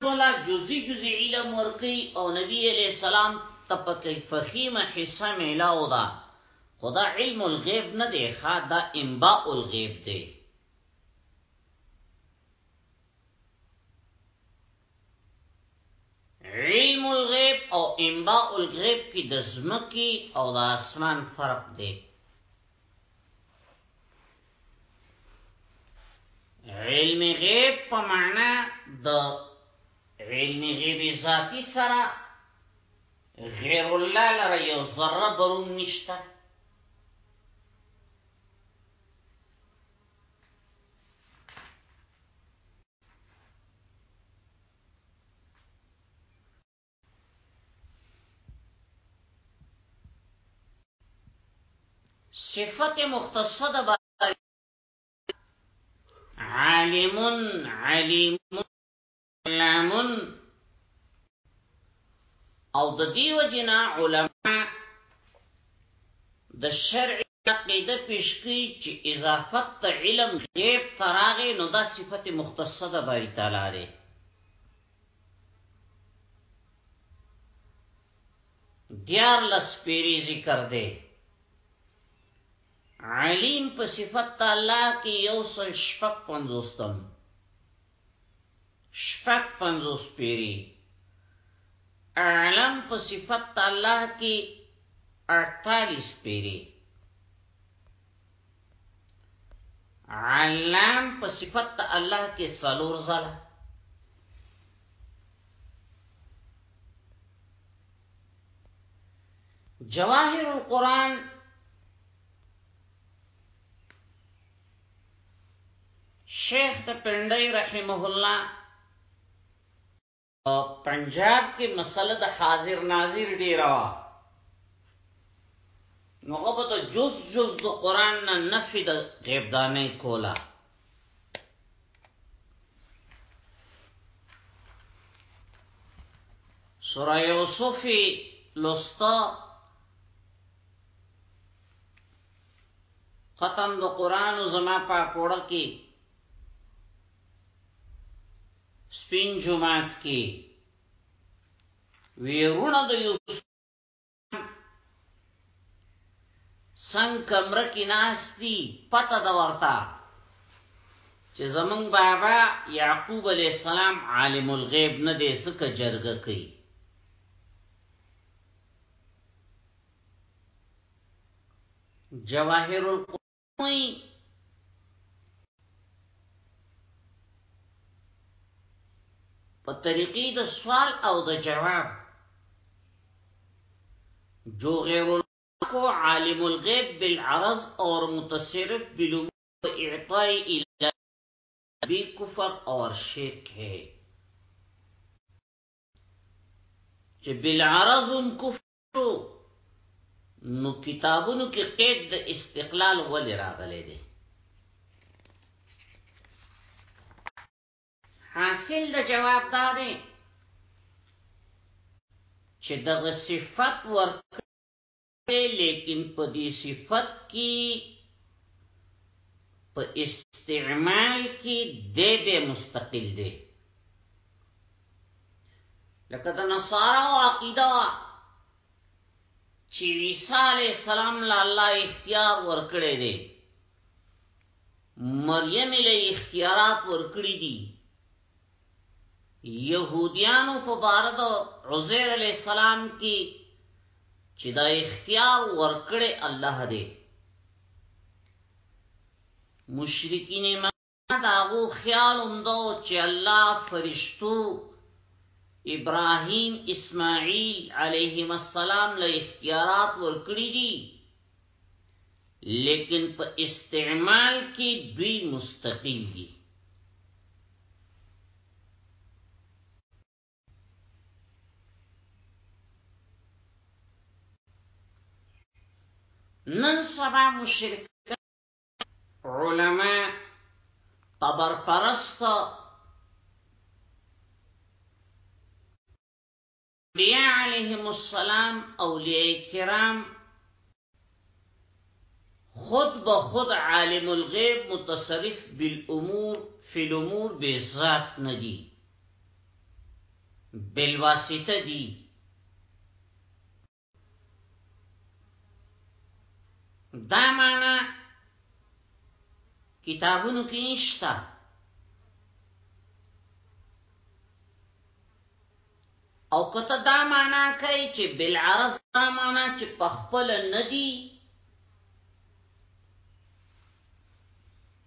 ټوله جزی جزی علم ورکوی او نبی علیه السلام ته پکی فخیمه حصه میلاو ده خو دا علم الغیب نه دی ښا دا انباء الغیب دی علم الغیب او انباء الغیب کی د زمکی او د اسمان فرق دی علم غیب په معنا د علم غیب ذاتی سره غیر الله لره یو ذره برون نشته صفت مختصه د باری عالم علیم علام او د دیو جنا علماء د شرع دا قیده پیش کړئ چې اضافت د علم غیب ته راغی نو دا صفت مختصه د باری تعالی دی دیار لس پیری ذکر دی علیم په صفت الله کې یو سل شپږ پنځوستم شپږ پنځوس پيري علم په صفت د الله کې 48 پيري علام په صفت د الله کې څلور ځله جواهر القرآن شیخ د پنډی رحمه الله او پنجاب کې مسله د حاضر ناظر ډیره وا نو هغه ته جز جز د قران نه نفي د غیب دانه کولا سورہ یوسفی لستا ختم د قران زما په پوره کې سپین جمعات کې ویرونه د یوسف څنګه کمر کې ناشتي پته دا ورته چې زمون بابا یعقوب علی السلام عالم الغیب نه دی څخه جرګه کوي جواهر القوی په طریقې د سوال او د جواب جو غیر کو عالم الغیب بالعرض اور متصرف بالامور اعطاء الہ بی کفر اور شرک ہے چې بالعرض کفر نو کتابونو کې قید د استقلال ولې راغلی دی حاصل د جواب دا دی چې دغه صفت ورکړي لیکن په دې صفت کې په استعمال کې د به مستقل دی لکه د نصارا او عقیده وا چې عیسی علی السلام له الله اختیار ورکړی دی مریم له اختیارات ورکړی دي يهوديانو په بار د عزير عليه السلام کې چې دا اختیار ورکړي الله دې مشرکین د هغو خیال هم دا و چې الله فرشتو ابراهیم اسماعیل علیهم السلام له اختیارات ورکړي دي لیکن په استعمال کې دوی مستقل دي نن سبا مشرک علماء قبر پرست بیا علیهم السلام اولیاء کرام خود به خود عالم الغیب متصرف بالامور فی الامور بذات ندی بالواسطه دی دا معنا کتابونو کې نشته او کته دا معنا کوي چې بالعرض دا معنا چې پخپل ندي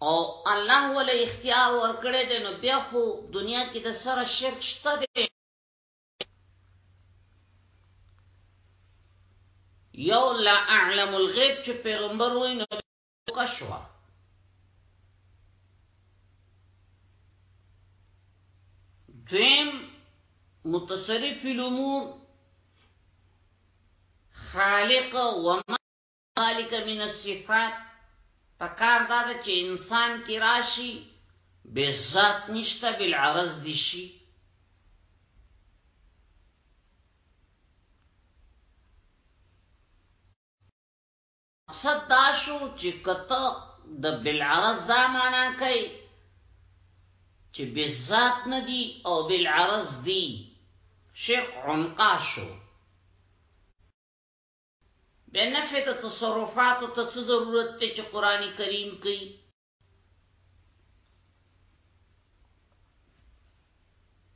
او الله ول اختیار ورکړي د نو بیا خو دنیا کې د سره شرک شته دی یو لا اعلم الغیب چې پیغمبر وای نو کښوا دویم متصرف الامور خالق وما ذالک من الصفات پکار دا ده چې انسان کې راشي به ذات نشته بل عرض دي شي مقصد دا شو چې کته د بل عرض دا معنا کوي چې به ذات نه دي او بل عرض دي شیخ عنقا شو به نفع ته تصرفات ته څه ضرورت ته چې قران کریم کوي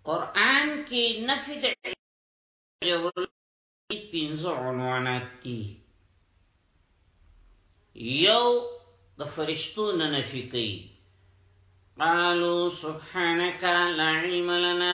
قران کې نفع د پنځه عنوانات دي یو د فرشتو نه نفي کوي قالوا سبحانك لا علم لنا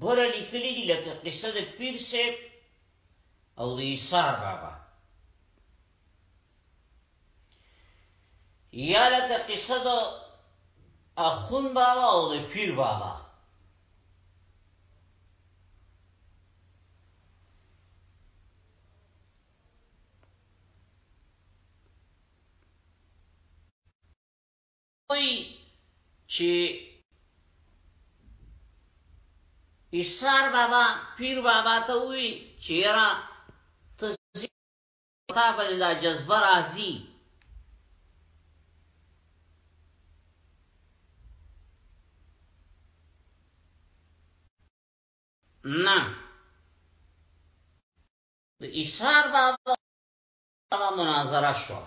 بره لیکلی دی لکه قصه د پیر صاحب او د ایثار بابا یا لکه قصه د اخون بابا او د پیر بابا وایي چې ایثار بابا پیر بابا ته وی چیرې تزي تا باندې دا جذبه راځي نه د ایثار بابا هغه مناظره شو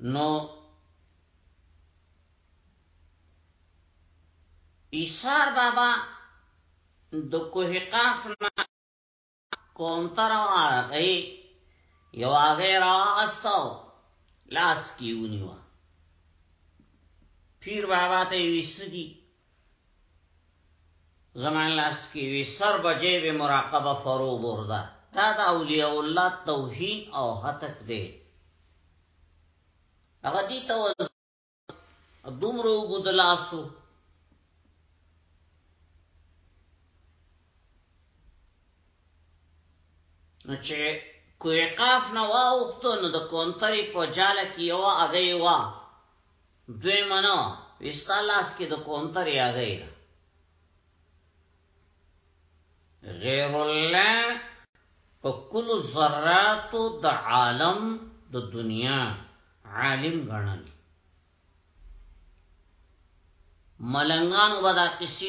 نو ایثار بابا د کوه قاف نه کوم تر راغی یو هغه راغستو لاس کیونیو پیر بابا ته ویسدی زمان لاس کی وی سر بجې به مراقبه فرو برده دا د اولیاء الله توهین او هتک دی هغه دي ته دومره وګدلاسو نو چې کوی قاف نه واوختو نو د کونتری په جاله کې یو اگې وا دوی منو وستا لاس کې د کونتر یاغې ده غیر الله په کل ذرات د عالم د دنیا عالم غنل ملنګان ودا کسی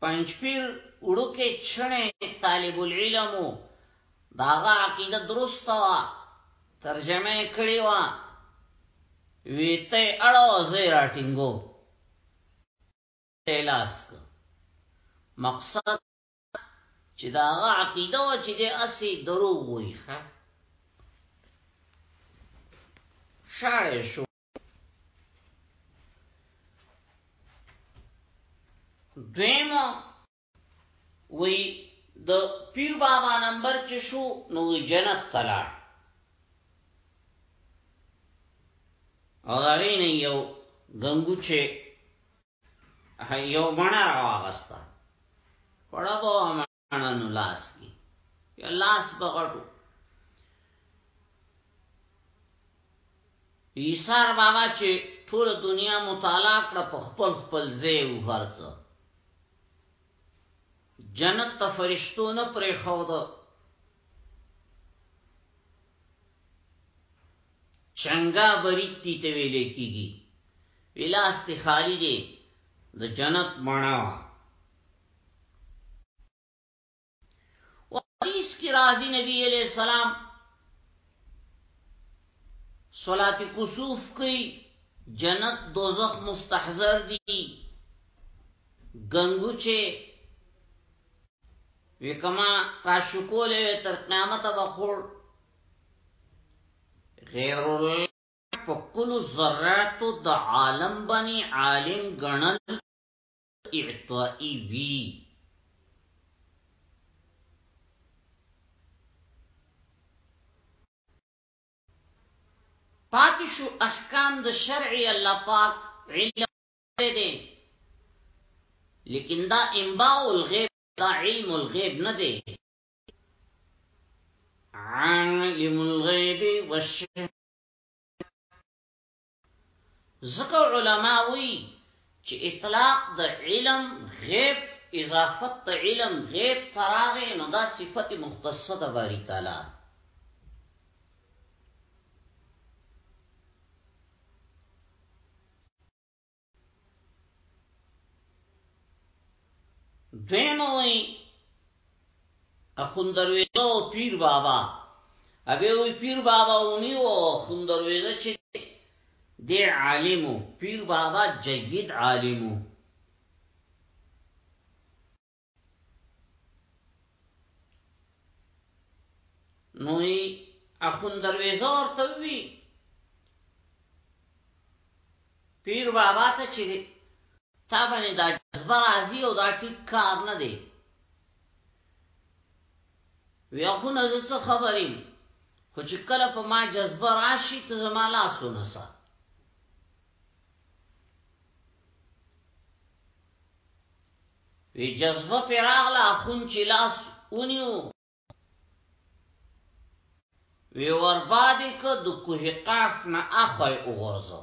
پنجپیر وړوکی چڼی طالب العلم و، د هغه عقیده درسته وه، ترجمه یې کړې وه، وي ته یې اړوه زه یې راټینګوم، ته یې لاس که. مقصد چې د هغه عقیده وه چې دی هسې دروغ وایي ښه. شاړی شو. دویم وی د پیر بابا نمبر چې شو نو جنت تلار او دا غین یو غنګو چې یو بڼه راوغستا پړه به اړنو لاس کې یو لاس بغټو ایثار بابا چې ټول دنیا مطالعه کړ په خپل خپل ځای او هرڅ جنت ته فرشتو نه پرې خو ده چنګا بریت تی ته ویل کیږي ویلاست خالی دی د جنت مانا حدیث کی راضی نبی علیہ السلام صلات کسوف کی جنت دوزخ مستحضر دی گنگو چه وی کما تا شکوله وی تر قیامت بخور غیر الله په کل ذراتو د عالم بنی عالم غنل اعطائی وی پاتې شو احکام د شرع الله پاک علم دی لیکن دا انباء الغیب دا علم الغیب نه دی عالم الغیب والشهادت ځکه علما وی چې اطلاق د علم غیب اضافت د علم غیب تراغه نو دا صفت مختصه د باری تعالی دویموی اخوندرویدو پیر بابا اوی وی پیر بابا اونی و اخوندرویدو چی دی عالمو پیر بابا جید عالمو نوې اخون درویزه ورته وی پیر بابا ته چې تا باندې دا جذبه راځي او دا ټیک کار نه دی وی اخون از څه خبرې خو چې کله په ما جذبه راشي ته زما لاسونه سره وی جذبه پی راغله اخون چی لاس اونیو وی وربادی که د کوه قاف نه اخوی اوغورزو